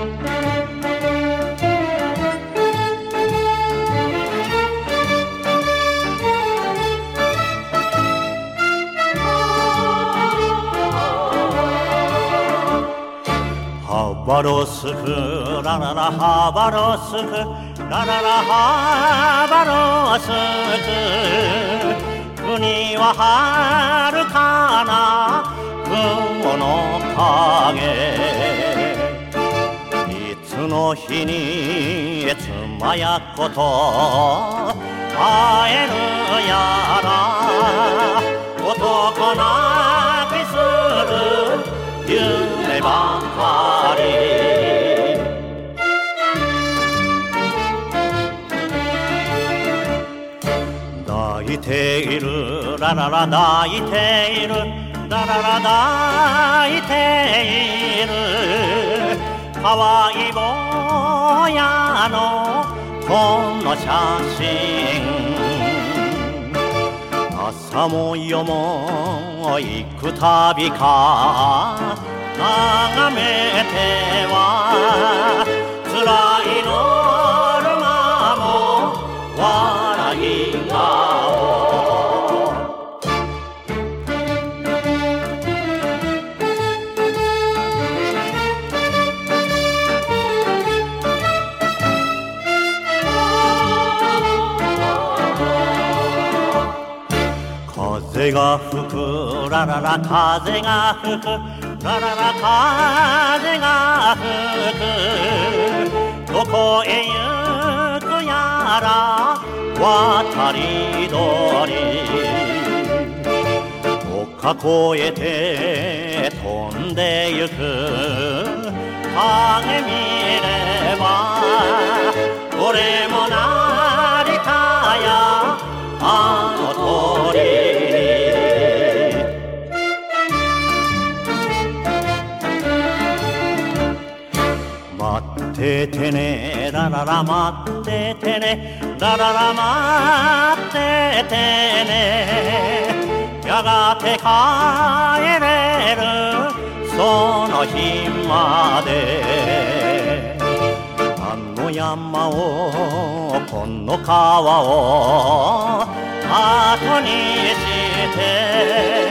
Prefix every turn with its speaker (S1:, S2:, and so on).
S1: ハバロスクラララハバロスクラララハバロスク国は遥かな雲の影の日に妻や子と会えるやら男泣きする夢ばかり。泣いているラララ泣いているラララ泣いている。可愛い坊屋のこの写真。朝も夜も行くたびか眺めては辛いノルマも笑いが風が吹くラララ風が吹くラララ風が吹く。どこへ行くやら渡り鳥。丘越えて飛んでゆく。影見れば俺もっててねラララ待っててねラララ待っててね。やがて帰れるその日まで。あの山をこの川を後にして